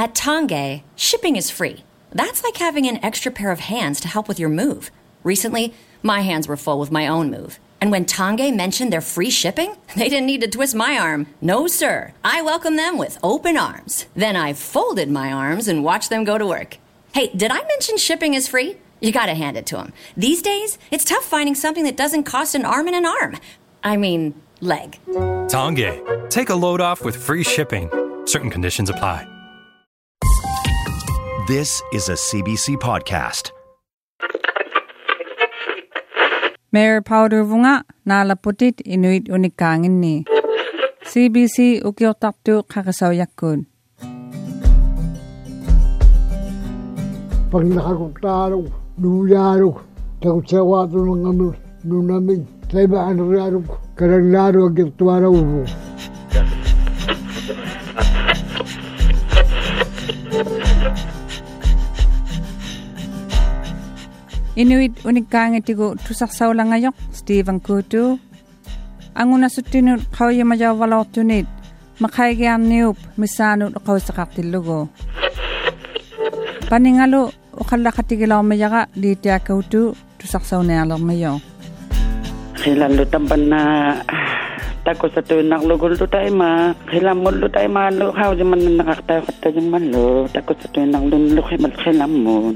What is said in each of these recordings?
At Tonge, shipping is free. That's like having an extra pair of hands to help with your move. Recently, my hands were full with my own move. And when Tange mentioned their free shipping, they didn't need to twist my arm. No, sir. I welcomed them with open arms. Then I folded my arms and watched them go to work. Hey, did I mention shipping is free? You gotta hand it to them. These days, it's tough finding something that doesn't cost an arm and an arm. I mean, leg. Tange, take a load off with free shipping. Certain conditions apply. This is a CBC podcast. Mayor Powder Vunga Nalaputit Inuit Unikangin ni CBC ukiotaktu Kakasaw Yakun. Pag nakakutaro, nuyaro, takutsawado ng amur, nunamig, sa iba ano raro, karanglaro ang kirtuwara ubo. Inuit unikkaangitigu tusarsaulangajor Stephen Kutu angunasuttinut qawyamajaavaloortunit maqaigiarniup misaanut qawsaqartillugu paningalu uqallaqatigilaormiyaqa liitiakautu tusarsaunialermiyo khilallu tampanna takusatuinaqlugullu taima khilammullu taima lu haujimananaqaqtaiqattajimallu takusatuinaqlunlu khimal khilammun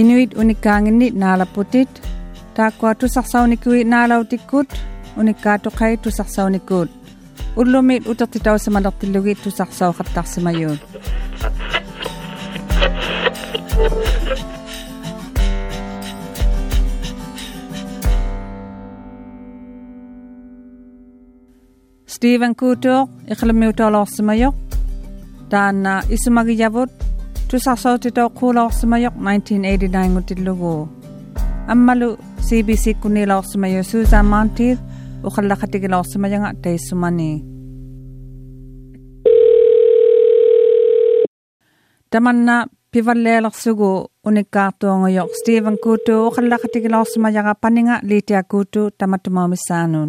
Inuit unikangini nalaputit, takwa tusaksaunikuit nalautikut, unikatukai tusaksaunikuut. ulumit utatitaw sa manaktilugit tusaksaw kaptak sa mayon. Stephen Kutok, ikhlamiw talak sa mayok, dan uh, isumagiyabot tusasotito kulorsumayoq 1989 utillugu ammalu cbc kunnilorsumayu susan montif uqallaqatigilorsumayanga taissumani tamanna pivalleelersugu ngoyok stephen kutu uqallaqatigilorsumayaqa paninga litia kutu tamattumaumissaanun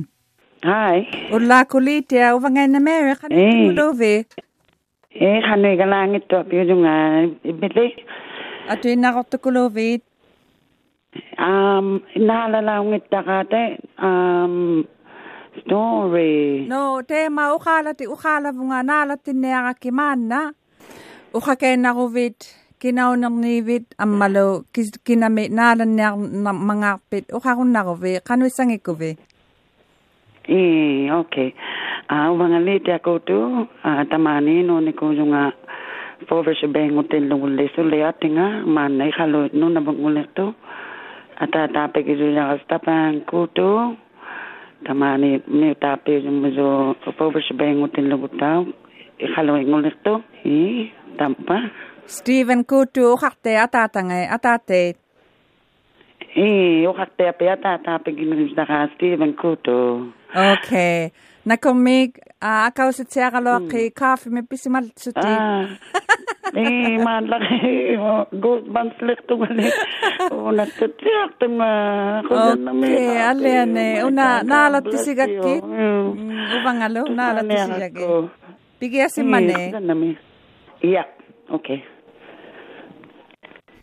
Hi. Ulla kulitia uvangaina meri kan tulovi. Hey. เอ้ค่ะหน่วยกำลังตัวอยู่ตรงนั้นเป็นเลอตินักตกโลวิตอามนาละลา Eh, okay. Ah, wangali te ako tu, ah, tamani no ni ko yung ah, pover sa bang hotel no le so le atinga man nei halo no na bangule tu. Ata ah, ta pe ki yung stapan ko tu. Tamani me ta yung mezo pover sa bang hotel no tau. Halo ngule tu. Eh, tampa. Stephen Kutu kharte atatangay atate Eh, o kharte pe atata pe ki Kutu. אוקיי. נקומי, אקאו סציארלו אחי קאפי מפיסימל צוטי. Iman lagi goosebumps lek tu balik. Una tetiak tema. Oke, ale ane. Una nala tisigaki. Ubangalo nala tisigaki. Pigi asim mane. Iya, oke.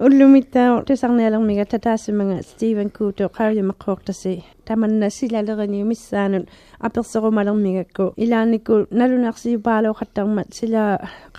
Ulumita tesarnialang miga tatasimanga Stephen Kuto qawya maqoqtasi. tamanna silaleriniumissaanun aperserumalermigakku ilaanniku nalunersiipaalo qattarmat sila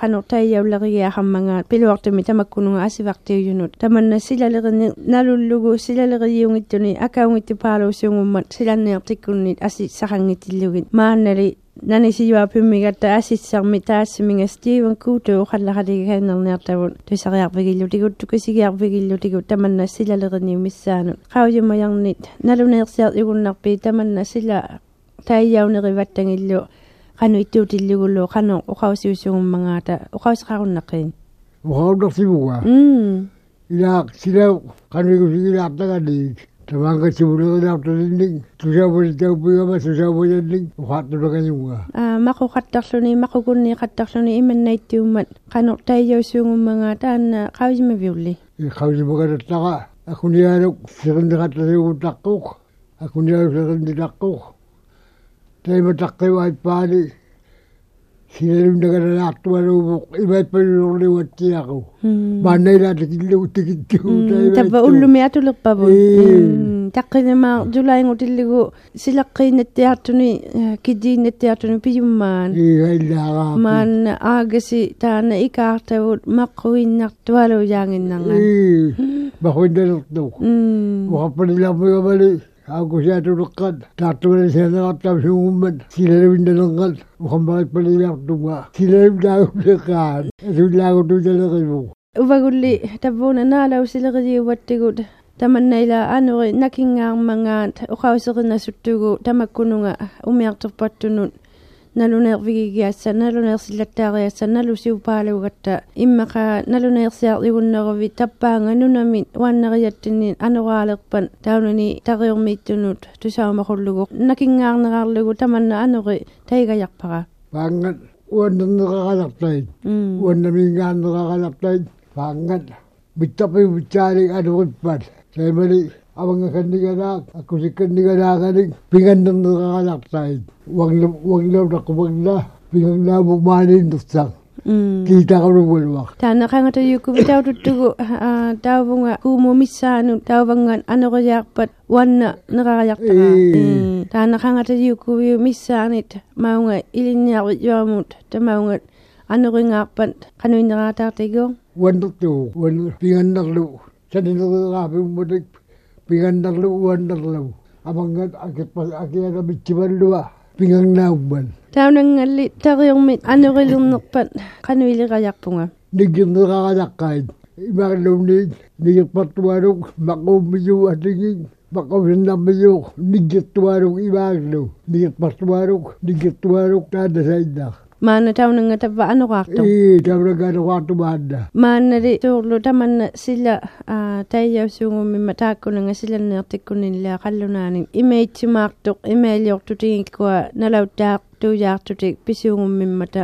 qanortaiyaulerigiaharmangaat piluartumi tamakkununga asivartiujunut tamanna silalerini nalullugu silalerigiungittuni akaungitipaaluusiungummat silanniartikkunnit asi saqangitillugit maannali nani siwa pimmigatta asitsarmi taassiminga Steven Kuto uqallaqaligiganernertavun tusariarvigillutigut tukusigiarvigillutigut tamanna silaleriniumissaanut qaujumajernit naluneersiar игуннарпиитаманна сила таияунериваттангиллу кану иттуутиллугуллу кану оқаусиусугуммагаата оқаусеқаруннаққиин оқауннарсивуга м илаақ сила кануигусигилаартагалиик тамаанга сивулерилаарталинник тусаавалитауппигама сусаавалинник оқааттулаканюга аа мақоқаттарлуни мақукунни қаттарлуни иманнайтиуммат кану таияусугуммагаата анна қаусимавиулли қаусимагалаттаға акуниаанук сириндеқаттасигууттаққуқ أكون يوسف تقوخ تيما تقي وايد بالي سيلم دغنا نعطوا لو إبات بلوري واتياغو ما نيلا تكلي وتكتو تبا أولو مياتو لقبابون تقي ما دولاين وتلقو سيلقي نتياتوني كدي نتياتوني بيمان إيه، مان آغسي تانا إكارتو مقوين نعطوا لو جانين نغان بخوين إيه. دلتو وخبر الله بيوبالي ആഘോഷമായിട്ടുള്ളക്കാൽ ട്രാക്ടറിൽ ചേർന്ന അത്യാവശ്യം മുമ്പൻ ചിലരുവിൻ്റെ നിങ്ങൾ മുഹമ്മദ് يرتبوا سلام داخل قاعد سلام داخل وبقول لي تبون انا لو سلغدي واتقول تمنى إلى أن نكين عن مغان أخاوسغنا ستوغو تمكنونا أمي أغتبطنون naluneervigigiassa naluneersillattaariassa nalusiupaalaugatta immaqa naluneersiardigunneruvi tappaanga nunamit uanneriattinnin anoraaleqpan taununi tariormiittunut tusaumaqullugu nakingaarneraarlugu tamanna anori taigajaqpara paangat uannerneraqalaqtait uannamiingaarneraqalaqtait paangat mittapi vitsaalik anurippat saimali அவங்க கண்டிக்கடா குசி கண்டிக்கடாக பிங்கன் தந்தாக்தாய் wang wang law da kubang la pingang la bu mani ndusang kita kalu bulwa tana kanga ta yuku bitaw tutugu taw bunga kumu misanu taw bangan ano ko yakpat wanna nagayak ta tana kanga ta yuku yu misanit maunga ilinya yamut ta maunga ano ko yakpat kanu nagata tigo wandu tu wandu pingan naglu chani nagabi mudik pingandarlo uandarlo amangat akipas akiada bichiballuwa pingannaumman taunangalli tariormit anerilernerpat qanuiligajaqpunga nigirneraqajaqqait имаарлуни нигерпартуалук мақуммиу атигин мақувиннармиу ниггертуалук имаарлу нигерпартуалук ada таадасаиннаар maana taunanga tava anoqaqtu i taunanga anoqaqtumaanna maanari tuurlu tamanna sila taiyausuungumimma taakkunanga silanneertikkunilla qallunaanin imaittimaaqtuq imailiortutigikkua nalauttaaq tuujaartutik pisuungumimmata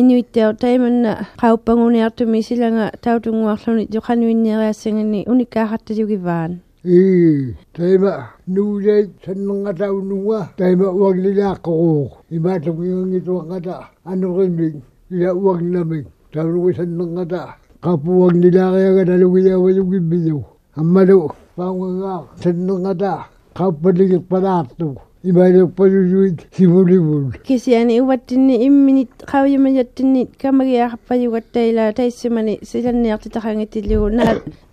inuitteo taimanna qauppanguuniartumi silanga tautunguarluni joqanuinniariassangani unikaaxattayugivaan I, teima, nu je, sen ngata unua, teima uang ni la koko. I ma tuk ingang itu ngata, anu kinding, ila uang ni lamin. Tau nukui sen ngata, kapu uang ni la kaya kata lukui ya wajuk gimbiyo. Amma lu, pangu ngak, sen ngata, kapu ligit palatu. I ma lu paju juit, sibu libu. Kisi ane uwatini imini, kau yu majatini, kamari ya kapaju watta ila, taisi mani, sejan ni akti takangitili gu,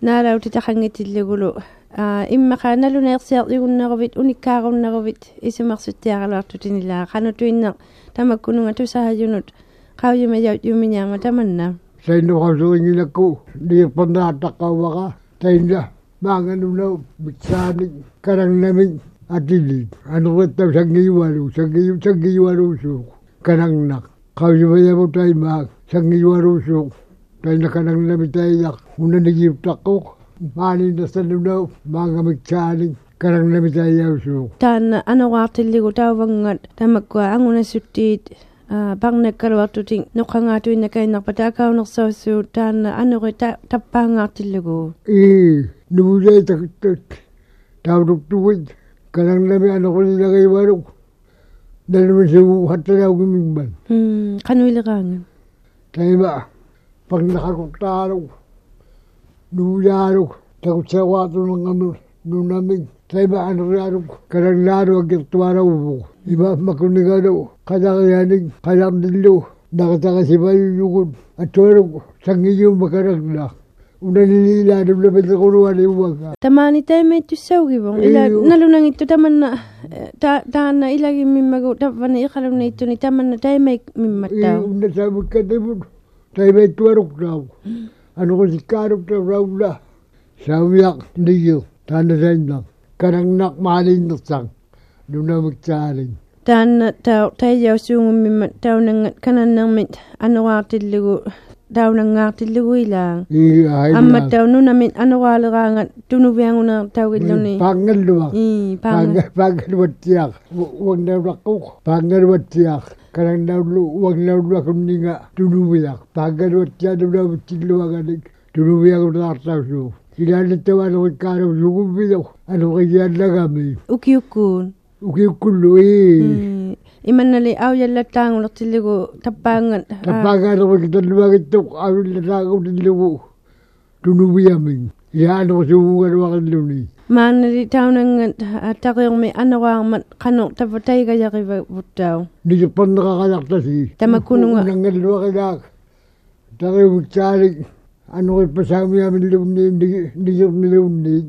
nara utitakangitili gu lu. Nara иммеқаналунаерсиартигуннеровит униккааруннеровит исимарситтиаралуартутинилаа канатуиннеқ тамаккунунга тусаажунут қаужимажаут юмминиарма таманна саиннуқавсуингилакку ниерпаннааттаққауваға таинла маанганунау митсааник карангнамик атилит анереттав сангиюалу сангию сангиюалуусууқ канангнақ қаужимажабутаймаақ сангиюалуусууқ таинла канангнамитаияқ унанигиуттаққоқ maalin na sa luna mga magcharing karang na bisaya tan ano ka tili ko tao bang at tama ko sutit bang nagkarwa tuting nukang ato ina kay nakpataka ang nagsasu tan ano ka tapang ka tili ko eh nubuja tak tak tao tuwid karang na bisaya ano ko nila kay warok dahil mo siya buhat na gumingban hmm kanwila ka nga ba pag nakakuktaro ko nuuyaruk takutsawaatunangamu nunamik taibaan riaruk karaglaaro agirtuarawubu ibaaf makunigaraw qadaqiyanik qadaqdillu naqataqasibayuyugun atuaruk sangiyu makaragla unanini ilaanum napitiquruani uwaka tamaani taimaittu saugivon ila nalunangittu tamanna taanna ilagin mimmagu tappani iqalunaittuni tamanna taimaik mimmattau unna taamakkatimun taimaittuaruknaagu mm. Anh có si cả đục trâu râu đó. Sao việc đi dù. Thành na Kadang nak malin tu sang. Duna mekcalin. Tan tau tay jau sung mi tau nang kanan nang mit anwartil lugu tau nang ngartil lugu ilang. Amma tau nuna mit anwal rangat tunu biang una tau iluni. Pangal luang. I Iya, Pangal wat tiak. Wong dak kok. Pangal wat kadang dulu uang dulu aku meninggal dulu biak pagar wajah dulu dulu agadik dulu biak udah atas dulu tidak ada teman orang karo dulu biak ada kajian lagi ukiukun ukiukun lui eh. hmm. imanali au yalla taangulertiligu tappaangat tappaangaaleru kitalluagittuq aullataagu tillugu tunuviamin яалуусуугалуариллуни маанали таунангат атақиорми анераармат қанер тафатайгаяқивуттаау нисиппаннеқаралартаси тамаккунунга нангаллуарилаак тариумтаалик анориппасаамиамиллуунниинни нисернилуунниит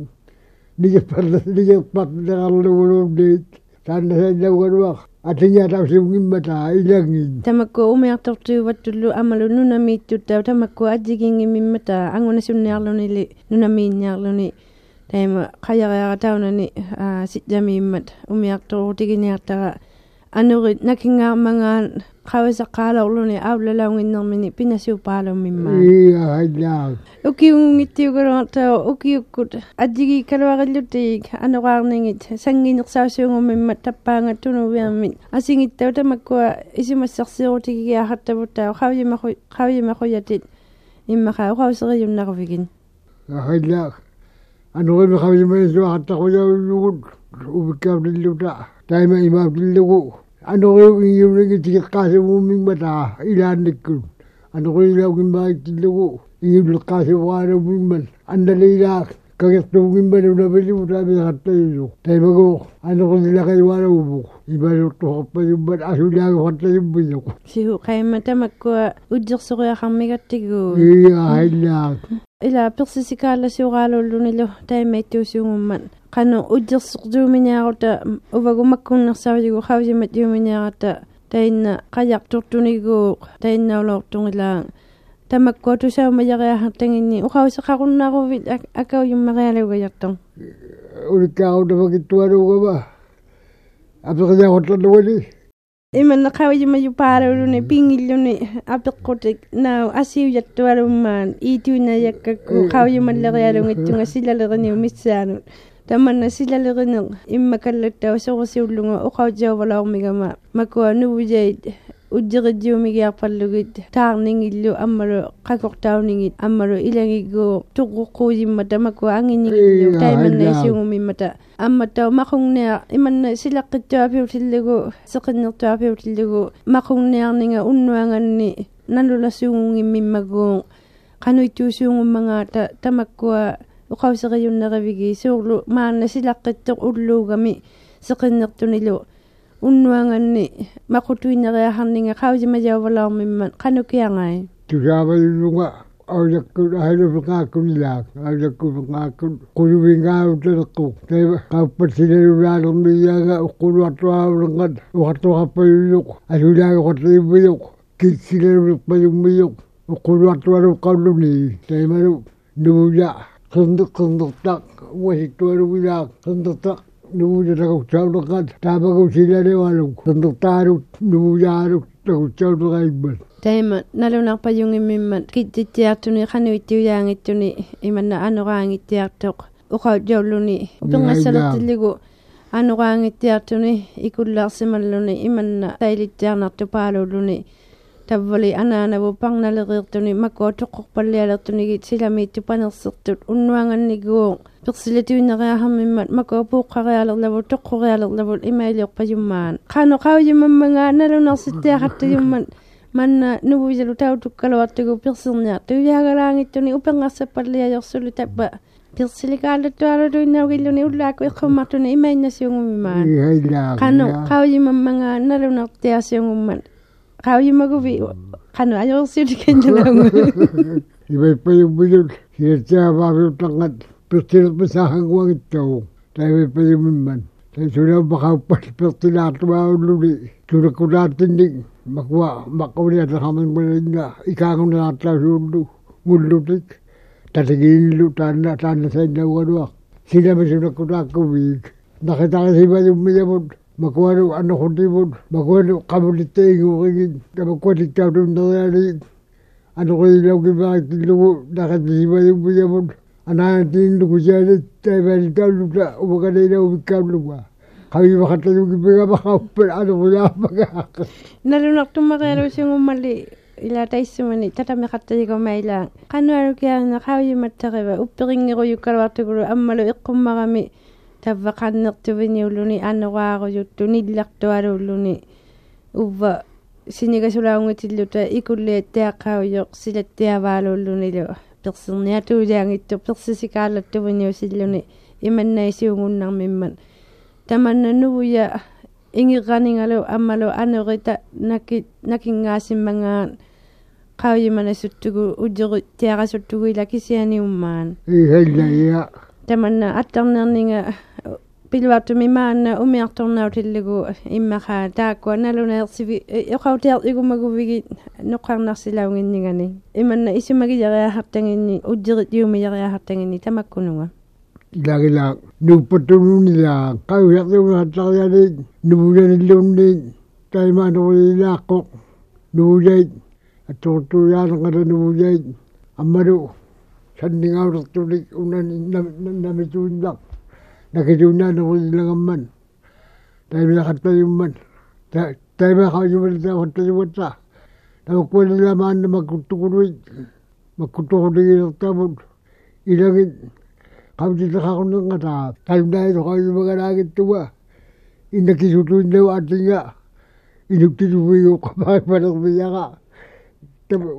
нисиппарласилигерпартилеқарлугулуунниит тааннасааллаугалуар Atinya tak sungin bata ilang in. Tamako umiak tak tu watulu amalu nunami tu tau tamako ajiging imin mata angona sunyar loni li nunami nyar loni. Taima kaya kaya tau nani sit jami mat umiak tu tiginyar tara. anurit nakinga mga qawasaqaalaw luni aulalaunginnermini pinasiupaalumimmaa iya hajaa ukiungittiugaluaq taa ukiukkut atjigi kaluarillutik anoqaarningit sangiinersaasuungumimma tappaangattunuviarmit asingittau tamakkua isimassersiirutigigiaaqattavuttaa qawjimaru qawjimaruyatit иммаха ухаусерийуннарвигин ахилла ануримеқавимаисуартақуяуннугут убиккаавниллута taima ima pilde ko ano ko yung yung yung tigit kasi mo ming bata ilan nikun ano ko yung yung ima pilde ko yung yung kasi wala mo ming bata andale ila kagat mo ming bata na pili mo sabi sa kata yung taima ko ano ko sila kayo wala mo iba yung toko pa yung bata aso na ako kata yung bata ko siho kaya matamak ko ujok sa kaya kami katigo iya hain lang ila persisikaala suuraalullunillu taimaittuusuungumman qanu utjersortuuminiaruta uvagumakkunnersavigu qausimatiuminiarata tainna qajaqtortuniguuq tainnaulortungilaa tamakkuatusaumajaqiahartanginni uqauseqarunnaaruvit akaujummaqialugajartorn ulikkaarutavakittualuugama апсериартлануани Iman nakawaya mayu para ulune mm. pingil lune apikotik na asiu yattuaruman itu na yakkaku mm. kawaya mallariarung ittunga silalerni umissaanut tamanna silalerineq immakallattaa sorusiullunga oqautiavalaormigama makua nuvujait уддеридиумигиарпаллугит таарнингиллу аммалу қакортаунигит аммалу илагиггуу туққуққуусимма тамаку ангинигиллу тайманнаисугумиммата амматау мақунгнеа иманна силаққиттуапиутиллагу сеқиннертуапиутиллагу мақунгнеарнинга уннуанганни налуласуунгиммиммагуун қануиттуусуунгуммагаата тамаккуа оқаусериюннеривиги суурлу маанна силаққиттоқ уллуугами сеқиннертунилу unnuanga ni makutu ina rea hanninga kauji ma jau wala o mimman kanu kia ngai. Tu rawa yunga au yaku hailu vika kuni la, au yaku vika kuni kuru vinga au tera Te kau patire yu mi yaga u kuru atu au rangat, u hatu hapa yuk, asu yu yu hatu yu yuk, kitsire yu pa yu mi yuk, u kuru atu aru kaulu ni, te maru nubu ya, kundu kundu tak, wahi tuaru wila kundu tak, нуулерагуутсаулеққаат таапагу силалевалук туннертаарут нуулаарут тагутсаулеқаиммат таима налунарпаюнгиммиммат киттиттиартуни қану иттиуяангиттуни иманна анораангиттиартоқ уқаут жауллуни пингассалертиллигу анораангиттиартуни икуллаарсималлуни иманна таилиттиарнартупаалууллуни tavvali anaanavupang nalereertuni makua toqqorpallialertunigi silamiittupanersertut unnuanganniguuq персилатуинериахаммиммат макуапууккариалерлагу тоққориалерлагу имаилиорпажуммаан қаано қаужиммаммага налунерситтиахаттажуммат манна нувуисалу таутуккалуартугу персерниар туяагалаангиттуни упенгерсаппаллиажорсулу таппа персиликаалаттуалулуиннаугиллуни уллааку иққуммартуни имаиннасиунгумимаан қаано қаужиммаммага налунертиасиунгуммат 가위마고비 간우 아니고 쓰리 괜찮아고 이거 빨리 무슨 진짜 바로 땅가 뼈들 무사하고 하겠다고 다음에 빨리 문만 저녁 bakal perspektif atwa ululi kura kura tinding makwa makwa ada haman berenga ikang na atla hulu mulutik tatagin lu tanda tanda saya jawab dua sila besok kura kubik nakita kasi ba yung miyamot makuanu ana hutimun makuanu qamulittaigiuqigin tamakualittaununariani anuqiilaukimaaqtillugu naqatihimayummiyamun anaatiinnukusianit taimaanitaunnukna umaqanailaumikkaamnuga qavimaxattayukimigamaxauppan anuqulaamagaa nalunaqtummaqialuusingummali ila taissumani tatameqattayiguma ila qanuarukiaana qauyimattaqiva uppiqingiquyukkaluartukulu ammalu iqqummarami таввеқарнертувини улуни аанераарuyuttuni иллартуалууллуни увва синигасулаунгутиллута икуллиаттеаққауйоқ силаттиаваалууллунилу персерниатуулиангитту персисикаалаттувиниу силлуни иманнаисиугуннармимман таманнанувуя ингеранигалу аммалу анерита наки накингаасиммангаан қауйиманасуттугу уджери тиарасуттугуила кисианиуммаан иһэллая таманна аттарнернинга пилуартуми маанна умиарторнаутиллугу иммахаа таакку аналунеерсиви эқаутиартигумагувиги неқарнарсилаунгиннигани иманна исимагилериахартангинни уддирит юмилериахартангинни тамаккунуга илагила нуппатунунила қавиартугунааттариали нувуланиллуунни таймаанорилааққо нуулайт аттортуяанеқала нуулайт аммалу саннигаулертулик унани намитуиннақ nakijuna na kun ilangamman taimia kattayumman taimia kaayumalita kattayumatta namakkualila maanna makuttukuruit makkutukuligilertamun ilagit qamtitakaqunangataa talunai toqaayumaganaagittuga innakisutuinlau atinga inuktisuviyuqqamaipalermiyaqa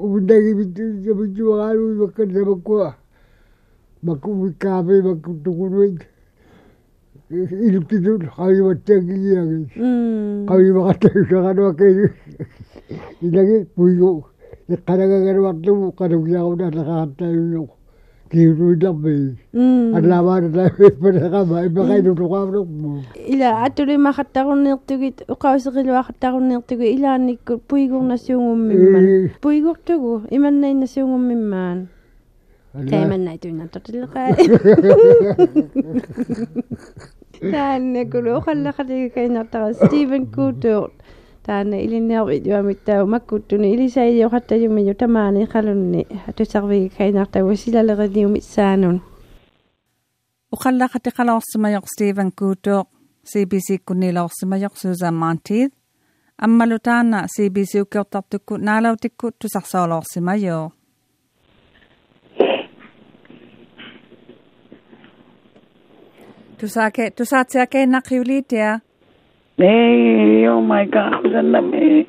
uminagimitamituaqaaluimakkan namakkua makku umikkaapi makkutukuruit ilkidul khaywa tagi yagi khaywa khatay shagadwa kayu ilagi puyo ikaraga garwatu karu yagona lagata adla war da pera gaba ibagai du ila ma khatta gon nirtugi wa na siungum mimman puyo tugu iman nay na siungum mimman Kaiman na تاع ناكل خلا خلي كاين تاع ستيفن كوتور تاعنا إلي ناو إدوا متاو ما كوتون إلي سايدي وحتى يوم يو تماني خلوني حتى سغبي كاين تاع وسيلة لغدي يوم سانون وخلا خطي خلا وصما يق ستيفن كوتور سي بي سي كوني لا وصما يق سوزان مانتيد أما لو تانا سي بي سي وكيو تابتكو نالاو تكو تسحصو لا وصما يو Du sagst, du sagst ja gerne nach Julitia. Nee, oh my God, dann damit.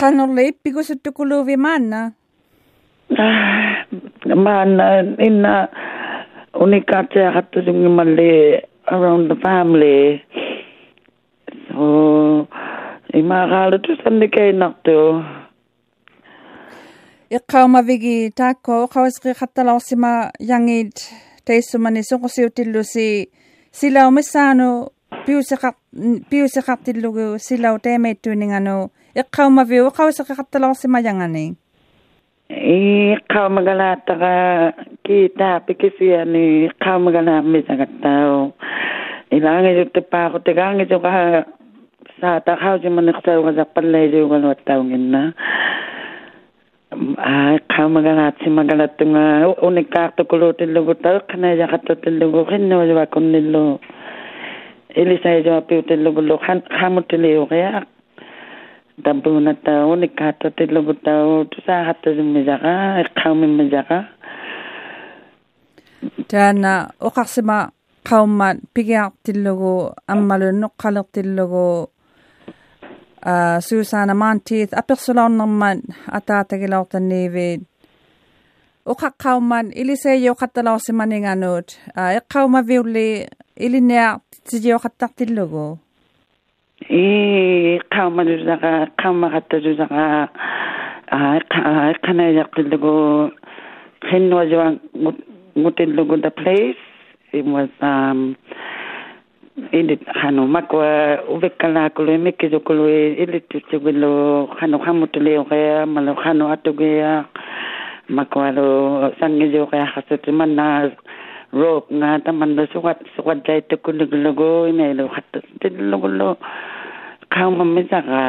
Kann nur lebt, because du kulu wie Mann. Ah, Mann, in unikate hat du mal around the family. So, ich mache alle zusammen gerne nach du. Ich kann mal wegen Tag, ich kann es gerade lassen, mal taisumani soqosiutillusi silau missanu piusiqaq piusiqartillugu silau taimaittuininganu iqqaumaviu iqausiqiqartalorsimayangani iqqaumagalaataqa kiitaapikisiani iqqaumagalaamisaqattau ilaangisuttipaaqutigangisuqaha saataqhausimaniqsaugasaqpallaisiugaluattauginna qaamaganaatsimagalatunga unikkaartukuluutillugutau qanajaqattutilluguu qinnuajua kunnillu илисаажаапиутиллугуллу хаамуттилиуриаа тампуунаттаа униккааттутиллугутау тусаагаттусиммисагаа иққаумиммисагаа таана оқарсима қауммаат пигиартиллугу аммалуннеққалертиллугу Uh, suusana maantiit apersularnerman ataatagilaortanniiviit uqaqqaumman iliseiyoqattalorsimaninganut uh, iqqaumaviulli iliniaq tijiyoqattartillugu ee iqqaumalusaqa iqqaumaqattalusaqa uh, iqqanayaqtillugu qinnuajuan ngutillugu the place it was um ele hanno ma co o vecchio colo e me che do colo e ele tutto quello hanno hanno tutte le ore ma lo hanno atto che ha ma co lo sangue io che ha sotto ma na rock na ta ma lo so what so what dai te con lo go e me lo hatto te lo lo ka ma me sa ga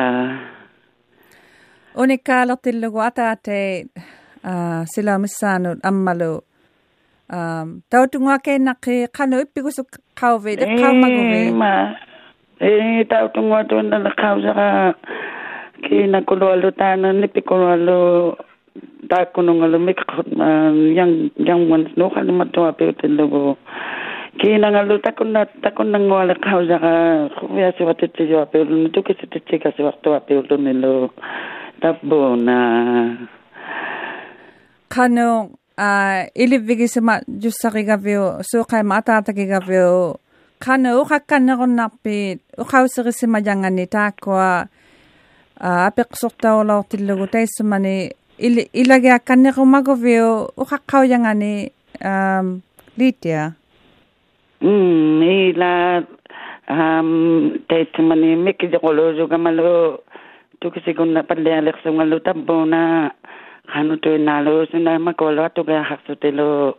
onica lo te lo guata te a se la messano ammalo um tau tunga ke na ke khano ipi ku su khau ve de khau ma ve ma e tau tunga to na na khau sa ke na ko lo lo ta na ni pi ko lo ta ko no ngalo me ko yang yang wan no khani ma to ape te lo bo ke na ngalo ta ko na ta ko na ngala khau sa ka ko ya se va te te yo ape lo to ke se te che ka se va to ape lo ne lo ta bona khano uh, ilibigi sa Diyos sa kigabiyo, so kay matata kigabiyo, kano ukakan na kong napi ukaw sa kisimadyangan ni tako, uh, apiksok tao lao tilugo tayo sa mani, il, ilagay akan na kong magubiyo, ukakaw yang ani, um, litya. Hmm, ila, um, tayo sa mani, mikidikulo, yung kamalo, tukisigun na panlialik sa na, hanu te nalo sina ma kola to ga hakso te lo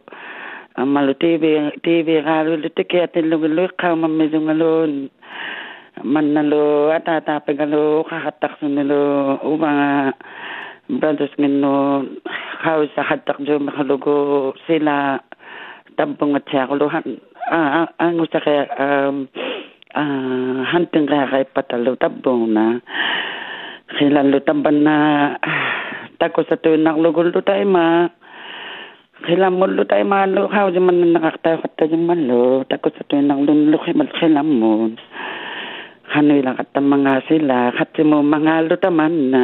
ah, malu te be te be galu le te ke te lo lo ma me lo man na lo ata ta pe ga lo ka hatak sun lo u ba brothers ngin no ha tak jo ma lo go sila tampung at siya lo han ang sa ka um hanting ga ga patalo tampung na sila lo tamban na ah, tako sa tu nak lugul tu tai ma khilam mul lu tai ma lu hau jaman nak ta khatta jaman lu tako sa tu nak lun lu khimal khilam mun hanui la khatta manga sila khatta mo manga lu ta man na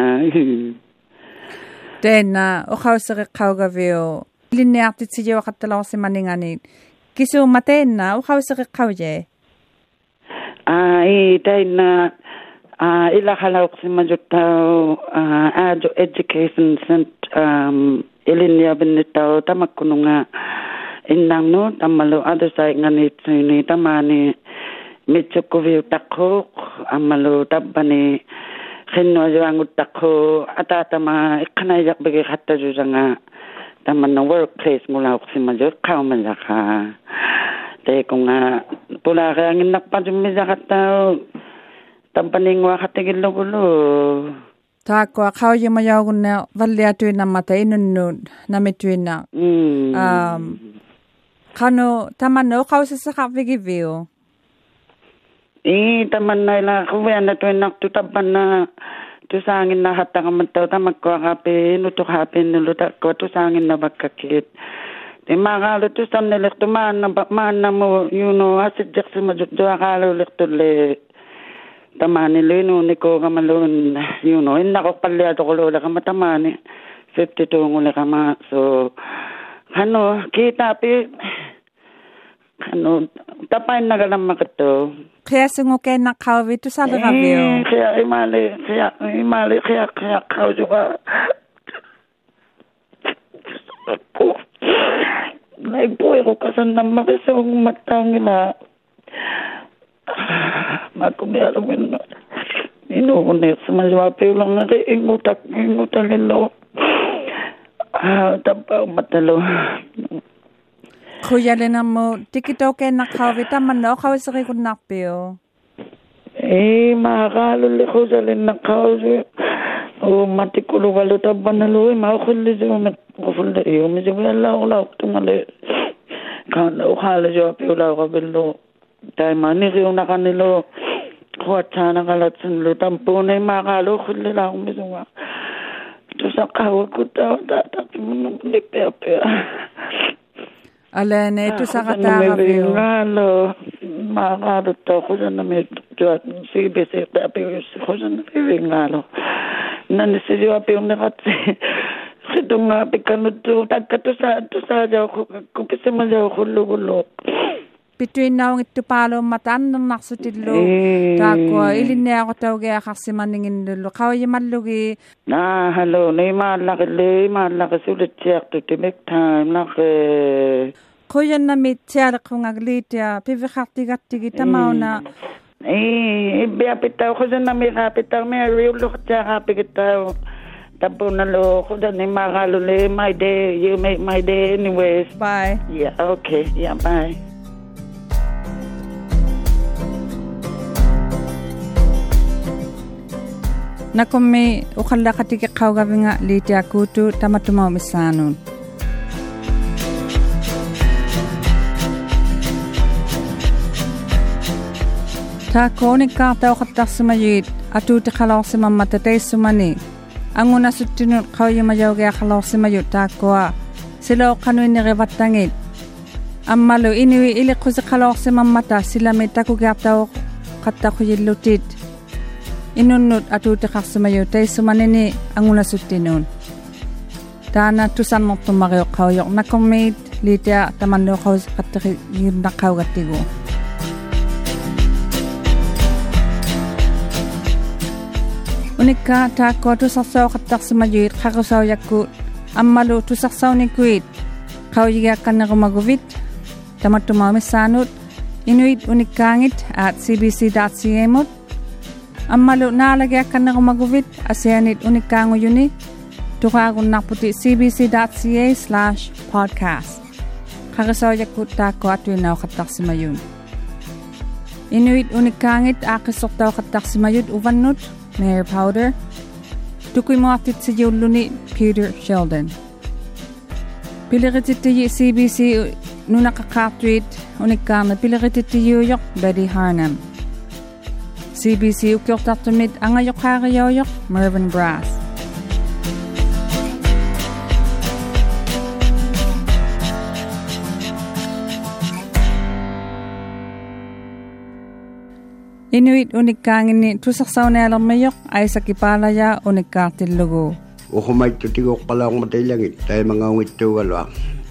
tena o khau sa khau ga veo linearti ti je khatta la se maningani kisu matena o khau sa khau je ai tena Uh, ila halau simajutau uh, ah, ajo education sent um, ilinia benitau tamakununga inang no tamalo other side ngani tsini tamani mitsukuvi takho amalo tabani khinno jangu takho atatama ikana yak bege hatta janga tamana workplace mula simajut kaumanja ka te kunga pula ngin nakpajumija hatta tampaningwa khatigil logulo taakko aqhau yimayaugunna valliatuinamma ta inunnuun namituina um qanu tamanna oqausisaqarvigiviu i tamanna ila quvianatuinnartu tampanna tusaanginna hattaqamattau tamakkuaqapi inutuqaapinnulu takkua tusaanginnavakkakkiit timaqaalutusannilertu maanna maannamu yunu asidjeqsimajuqjuaqaaluulertulle tamani leno niko kamalon yuno enna ko palleato ko lola kamatamani sette tongule kama so ano kita pi ano, tapain na ganang makato. Kaya sungukay na kawi to sa lagabyo. Eh, kaya imali, kaya imali, kaya kaya kawi ka. Po. Naipuwi ko kasan na makisong matangin na. makum ah, eh, oh, eh, iya, ya lumin inuunis maluapiulang na rin ingutak ingutangin lo ah tapaw matalo Kuya Lena mo, tikito ke nakawi taman kau kawi sa kikun nakpio. Eh, makakalo li ko sa lin nakawi. O matikulu walo taban na luwi, makakuli sa met Kufuli, yung misi ko yala ko lauk tumalay. Kala ukhala siya, piula ko bilo. 다이만이 우나가니로 코아차나 갈라친 루탄포네 마가로 흘리라고 미송아 tusakawa ko tao tatak mo ng lipepe. Ala, na ito sa kataka ko. Ngalo, makarot ako sa namin tuwat ng sibis, ito apigis ko sa namin ngalo. Nanisisiwa pa yung nakatsi. Ito nga, pikano to, tagka to sa, to sa, ko kasi mo siya ako lugulok. palo, eh. eh. eh, ta ta Na na na. hello, time, pituinnaungit tupaaluummat aannernarsutilluu taakku ilinniaqutaugiaqarsimanninginnullu qavayimallugi naa halu niimaallaqilli imaallaqisulittiaqtu timik taimnaqe quyanami tialeqqungaqliitia piviqartigattigi tamauna ee ibbiapittau quyanami qaapittaqmia riulluqtiaqaapigittaa tapunalo qudani maqaluli my day you make my day anyways bye yeah okay yeah bye nakomi uqallaqatiki qaugavnga liitiakuutu tamatumau misaanuun taakoonikkaartauqattarsimayuit atuutiqalorsimamma tataissumani angunasuttinut qauyamajogeaqalorsimayut taakkoa siloqqanuinniqivattangit ammalu inui iliqqusiqalorsimammata silami takugiartauq qattaqujillutit inunut atu tekak sumayu tei anguna sutinun. Tana tusan motu mario kau yok nakomit litia taman lo kau nakau gatigo. Unika tako tusak sao katak sumayu kaku yakut ammalu tusak nikuit kau yiga kana rumagovit tamatu sanut inuit unikangit at cbc.cm.com Ammalu naalagi akkanna gumaguvit asianit unikangu yuni tukaagunnaputi cbc.ca slash podcast. Kakasawajakutta ko atwinaw kataksimayun. Inuit unikangit akisoktaw kataksimayut uvannut Mayor Powder. Tukoy mo atit sa yulunit Peter Sheldon. Pilirititti CBC nunakakatwit unikang na pilirititti yuyok Betty Harnam. CBC ukyortartumit angayoqaariyoyoq Mervin Brass. Inuit unikkaangini tusaqsaunealermiyoq aisakipalaya unikkaartillugu. Uhumaittutigok qalauqmatillangit tai mangaungittuugaluaq.